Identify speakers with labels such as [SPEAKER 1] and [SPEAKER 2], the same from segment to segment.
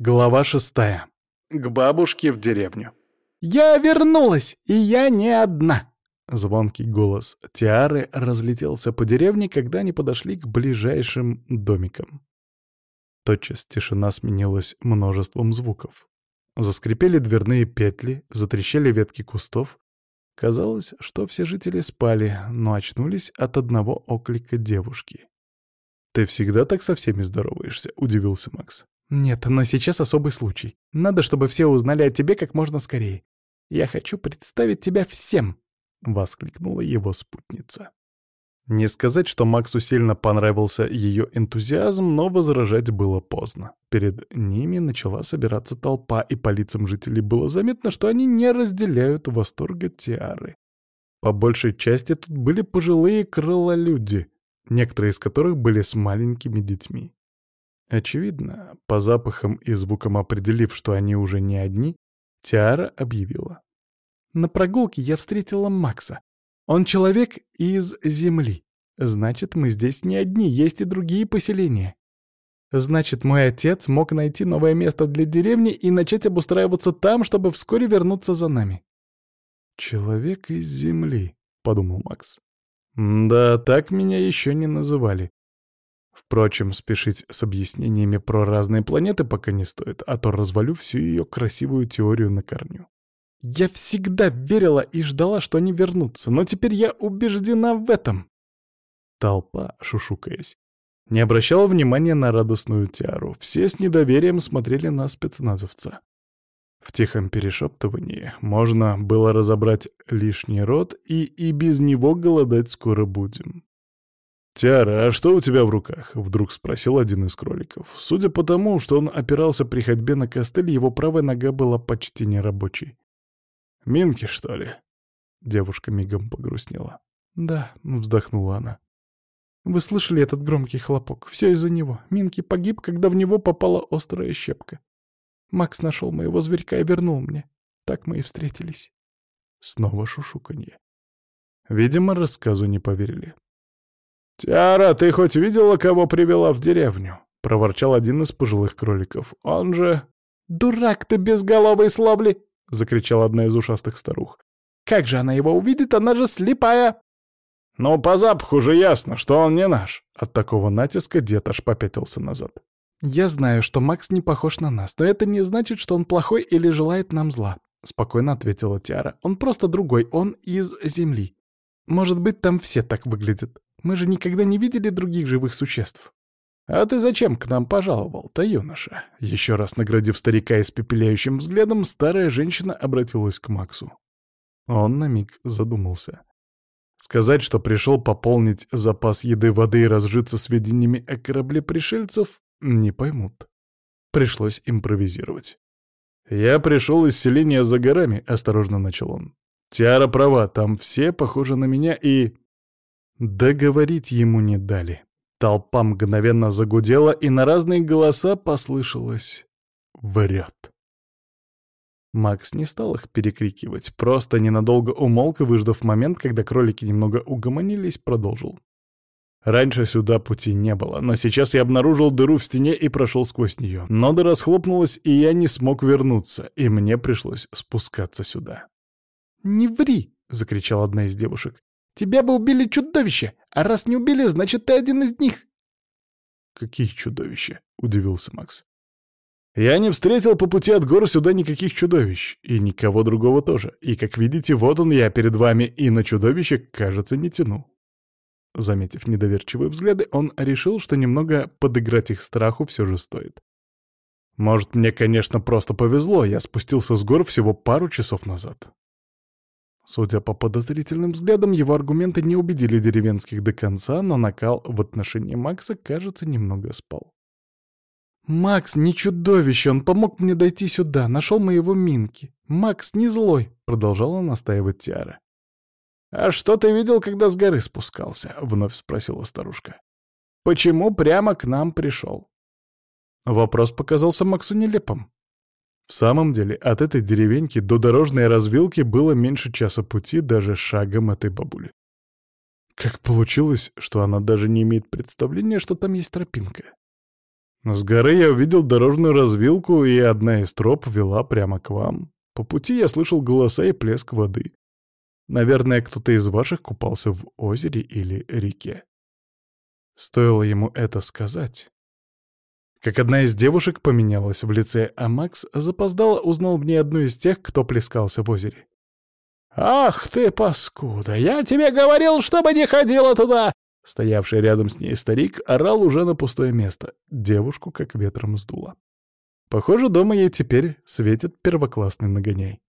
[SPEAKER 1] Глава шестая. К бабушке в деревню.
[SPEAKER 2] «Я вернулась, и я не одна!»
[SPEAKER 1] Звонкий голос Тиары разлетелся по деревне, когда они подошли к ближайшим домикам. Тотчас тишина сменилась множеством звуков. Заскрипели дверные петли, затрещали ветки кустов. Казалось, что все жители спали, но очнулись от одного оклика девушки. «Ты всегда так со всеми здороваешься?» — удивился Макс.
[SPEAKER 2] «Нет, но сейчас особый случай. Надо, чтобы все узнали о тебе как можно скорее. Я хочу представить тебя всем!» — воскликнула его спутница.
[SPEAKER 1] Не сказать, что Максу сильно понравился ее энтузиазм, но возражать было поздно. Перед ними начала собираться толпа, и по лицам жителей было заметно, что они не разделяют восторга Тиары. По большей части тут были пожилые крылолюди, некоторые из которых были с маленькими детьми. Очевидно, по запахам и звукам определив, что они уже не одни, Тиара объявила.
[SPEAKER 2] «На прогулке я встретила Макса. Он человек из Земли. Значит, мы здесь не одни, есть и другие поселения. Значит, мой отец мог найти новое место для деревни и начать обустраиваться там, чтобы вскоре вернуться за нами».
[SPEAKER 1] «Человек из Земли», — подумал Макс. «Да, так меня еще не называли. Впрочем, спешить с объяснениями про разные планеты пока не стоит, а то развалю всю ее красивую теорию на корню.
[SPEAKER 2] Я всегда верила и ждала, что они вернутся, но теперь я убеждена в этом.
[SPEAKER 1] Толпа, шушукаясь, не обращала внимания на радостную тиару. Все с недоверием смотрели на спецназовца. В тихом перешептывании можно было разобрать лишний рот, и и без него голодать скоро будем. «Тиара, а что у тебя в руках?» — вдруг спросил один из кроликов. Судя по тому, что он опирался при ходьбе на костыль, его правая нога была почти нерабочей. «Минки, что ли?» Девушка мигом погрустнела.
[SPEAKER 2] «Да», — вздохнула она. «Вы слышали этот громкий хлопок? Все из-за него. Минки погиб, когда в него попала острая щепка. Макс нашел моего зверька и вернул мне. Так мы и встретились».
[SPEAKER 1] Снова шушуканье. Видимо, рассказу не поверили.
[SPEAKER 3] «Тиара, ты хоть видела, кого привела в деревню?» — проворчал один из пожилых кроликов. «Он же...»
[SPEAKER 2] «Дурак ты безголовый слабли!»
[SPEAKER 3] — закричала одна из ушастых старух.
[SPEAKER 2] «Как же она его увидит? Она же слепая!»
[SPEAKER 3] «Ну, по запаху же ясно, что он не наш!» От такого натиска дед аж попятился назад.
[SPEAKER 2] «Я знаю, что Макс не похож на нас, но это не значит, что он плохой или желает нам зла», — спокойно ответила Тиара. «Он просто другой, он из Земли. Может быть, там все так выглядят. Мы же никогда не видели других живых существ.
[SPEAKER 3] «А ты зачем к нам пожаловал-то, юноша?» Еще раз наградив старика испепеляющим взглядом, старая женщина обратилась к Максу.
[SPEAKER 1] Он на миг задумался. Сказать, что пришел пополнить запас еды, воды и разжиться сведениями о корабле пришельцев, не поймут. Пришлось импровизировать. «Я пришел из селения за горами», — осторожно начал он. «Тиара права, там все похожи на меня и...» Договорить ему не дали. Толпа мгновенно загудела, и на разные голоса послышалось «Врет». Макс не стал их перекрикивать, просто ненадолго умолк и, выждав момент, когда кролики немного угомонились, продолжил. Раньше сюда пути не было, но сейчас я обнаружил дыру в стене и прошел сквозь нее. Нода расхлопнулась, и я не смог вернуться, и мне пришлось спускаться сюда.
[SPEAKER 2] «Не ври!» — закричала одна из девушек. Тебя бы убили чудовище, а раз не убили, значит, ты один из них.
[SPEAKER 1] Какие чудовища? — удивился Макс. Я не встретил по пути от гор сюда никаких чудовищ, и никого другого тоже. И, как видите, вот он я перед вами, и на чудовище, кажется, не тяну. Заметив недоверчивые взгляды, он решил, что немного подыграть их страху все же стоит. Может, мне, конечно, просто повезло, я спустился с гор всего пару часов назад. Судя по подозрительным взглядам, его аргументы не убедили деревенских до конца, но накал в отношении Макса, кажется, немного спал.
[SPEAKER 2] «Макс не чудовище, он помог мне дойти сюда, нашел моего Минки. Макс не злой», — продолжала настаивать Тиара.
[SPEAKER 3] «А что ты видел, когда с горы спускался?» — вновь спросила старушка. «Почему прямо к нам пришел?»
[SPEAKER 1] Вопрос показался Максу нелепым. В самом деле, от этой деревеньки до дорожной развилки было меньше часа пути даже шагом этой бабули. Как получилось, что она даже не имеет представления, что там есть тропинка? С горы я увидел дорожную развилку, и одна из троп вела прямо к вам. По пути я слышал голоса и плеск воды. Наверное, кто-то из ваших купался в озере или реке. Стоило ему это сказать. Как одна из девушек поменялась в лице, а Макс запоздало узнал в ней одну из тех, кто плескался в озере. «Ах ты, паскуда! Я тебе говорил, чтобы не ходила туда!» Стоявший рядом с ней старик орал уже на пустое место. Девушку как ветром сдуло. Похоже, дома ей теперь светит первоклассный нагоняй.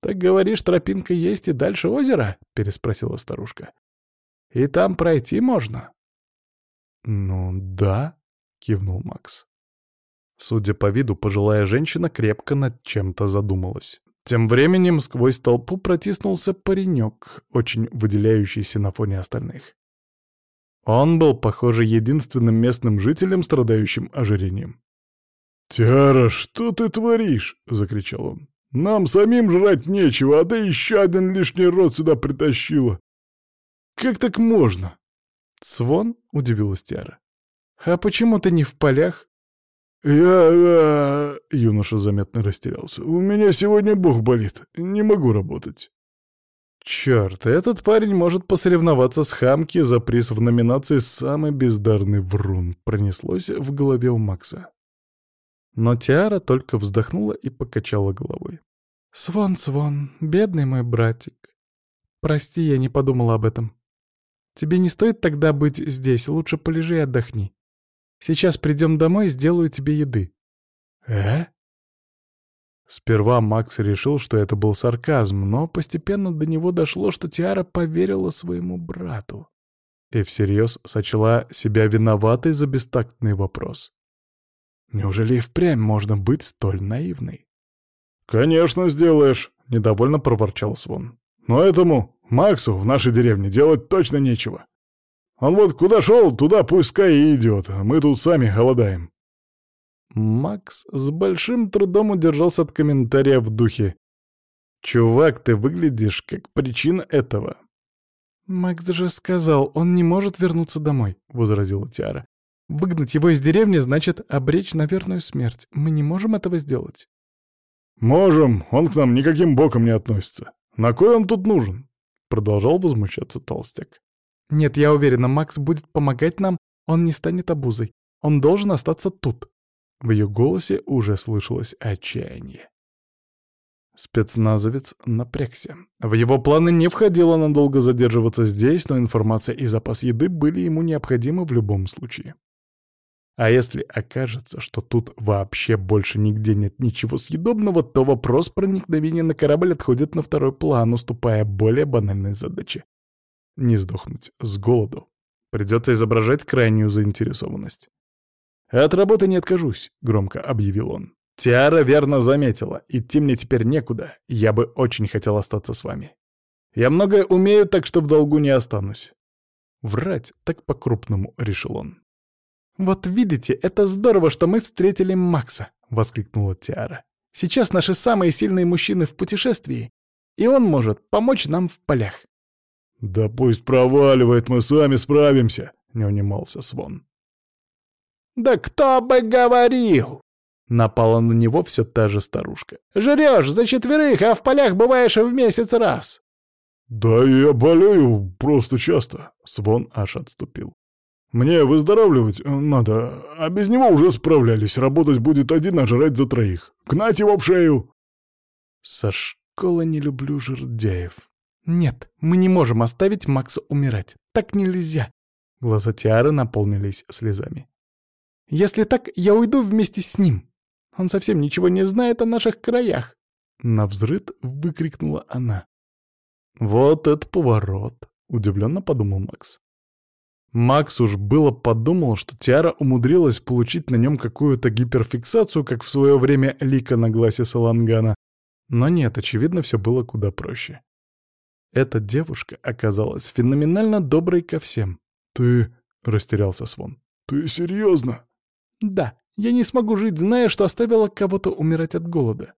[SPEAKER 1] «Так говоришь, тропинка есть и дальше озера?» — переспросила старушка. «И там пройти можно?» «Ну да», — кивнул Макс. Судя по виду, пожилая женщина крепко над чем-то задумалась. Тем временем сквозь толпу протиснулся паренек, очень выделяющийся на фоне остальных. Он был, похоже, единственным местным жителем, страдающим ожирением.
[SPEAKER 3] «Тиара, что ты творишь?» — закричал он. «Нам самим жрать нечего, а ты еще один лишний рот сюда притащила. Как так можно?»
[SPEAKER 1] «Свон?» — удивилась Тиара. «А почему ты не в полях?»
[SPEAKER 3] «Я...», я... юноша заметно растерялся. «У меня сегодня бог болит. Не могу работать».
[SPEAKER 1] Черт, этот парень может посоревноваться с Хамки за приз в номинации «Самый бездарный врун», пронеслось в голове у Макса. Но Тиара только вздохнула и покачала головой. «Свон, Свон, бедный мой братик. Прости, я не подумала об этом. Тебе не стоит тогда быть здесь, лучше полежи и отдохни. Сейчас придем домой и сделаю тебе еды».
[SPEAKER 3] «Э?»
[SPEAKER 1] Сперва Макс решил, что это был сарказм, но постепенно до него дошло, что Тиара поверила своему брату и всерьез сочла себя виноватой за бестактный вопрос. Неужели и впрямь можно быть столь наивной?
[SPEAKER 3] «Конечно сделаешь», — недовольно проворчал Свон. «Но этому, Максу, в нашей деревне делать точно нечего. Он вот куда шел, туда пускай и идет, а мы тут сами голодаем».
[SPEAKER 1] Макс с большим трудом удержался от комментария в духе. «Чувак, ты выглядишь как причина этого». «Макс же сказал, он не может вернуться домой», — возразила Тиара. «Выгнать его из деревни значит обречь на верную смерть. Мы не можем этого сделать».
[SPEAKER 3] «Можем, он к нам никаким боком не относится. На кой он тут нужен?» — продолжал возмущаться толстяк.
[SPEAKER 1] «Нет, я уверена, Макс будет помогать нам, он не станет обузой. Он должен остаться тут». В ее голосе уже слышалось отчаяние. Спецназовец напрягся. В его планы не входило надолго задерживаться здесь, но информация и запас еды были ему необходимы в любом случае. А если окажется, что тут вообще больше нигде нет ничего съедобного, то вопрос проникновения на корабль отходит на второй план, уступая более банальной задаче. Не сдохнуть с голоду. Придется изображать крайнюю заинтересованность. «От работы не откажусь», — громко объявил он. «Тиара верно заметила. Идти мне теперь некуда. Я бы очень хотел остаться с вами. Я многое умею, так что в долгу не останусь». Врать так по-крупному, — решил он. «Вот видите, это здорово, что мы встретили Макса!» — воскликнула Тиара. «Сейчас наши самые сильные мужчины в путешествии, и он может помочь нам в полях».
[SPEAKER 3] «Да пусть проваливает, мы сами справимся!» — не унимался Свон.
[SPEAKER 2] «Да кто бы говорил!» Напала на него все та же старушка. «Жрешь за четверых, а в полях бываешь в месяц раз!»
[SPEAKER 3] «Да я болею просто часто!» Свон аж отступил. «Мне выздоравливать надо, а без него уже справлялись. Работать будет один, а жрать за троих. Гнать его в шею!»
[SPEAKER 1] «Со школы не люблю жердяев. Нет, мы не можем оставить Макса умирать. Так нельзя!» Глаза Тиары наполнились слезами. Если так, я уйду вместе с ним. Он совсем ничего не знает о наших краях. На взрыд выкрикнула она. Вот это поворот, удивленно подумал Макс. Макс уж было подумал, что Тиара умудрилась получить на нем какую-то гиперфиксацию, как в свое время Лика на гласе Салангана. Но нет, очевидно, все было куда проще. Эта девушка оказалась феноменально доброй ко всем.
[SPEAKER 3] «Ты...» — растерялся Свон. «Ты серьезно?»
[SPEAKER 1] Да, я не смогу жить, зная, что оставила кого-то умирать от голода.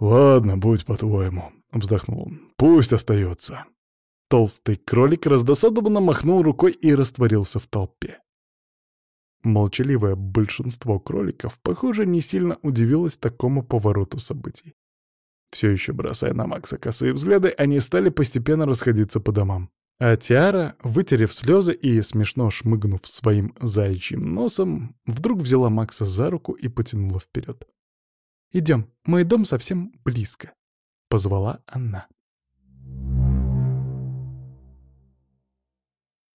[SPEAKER 3] «Ладно, будь по-твоему», — вздохнул он. «Пусть остается».
[SPEAKER 1] Толстый кролик раздосадованно махнул рукой и растворился в толпе. Молчаливое большинство кроликов, похоже, не сильно удивилось такому повороту событий. Все еще бросая на Макса косые взгляды, они стали постепенно расходиться по домам. А Тиара, вытерев слезы и смешно шмыгнув своим заячьим носом, вдруг взяла Макса за руку и потянула вперед. «Идем, мой дом совсем близко», — позвала она.